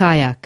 kayak.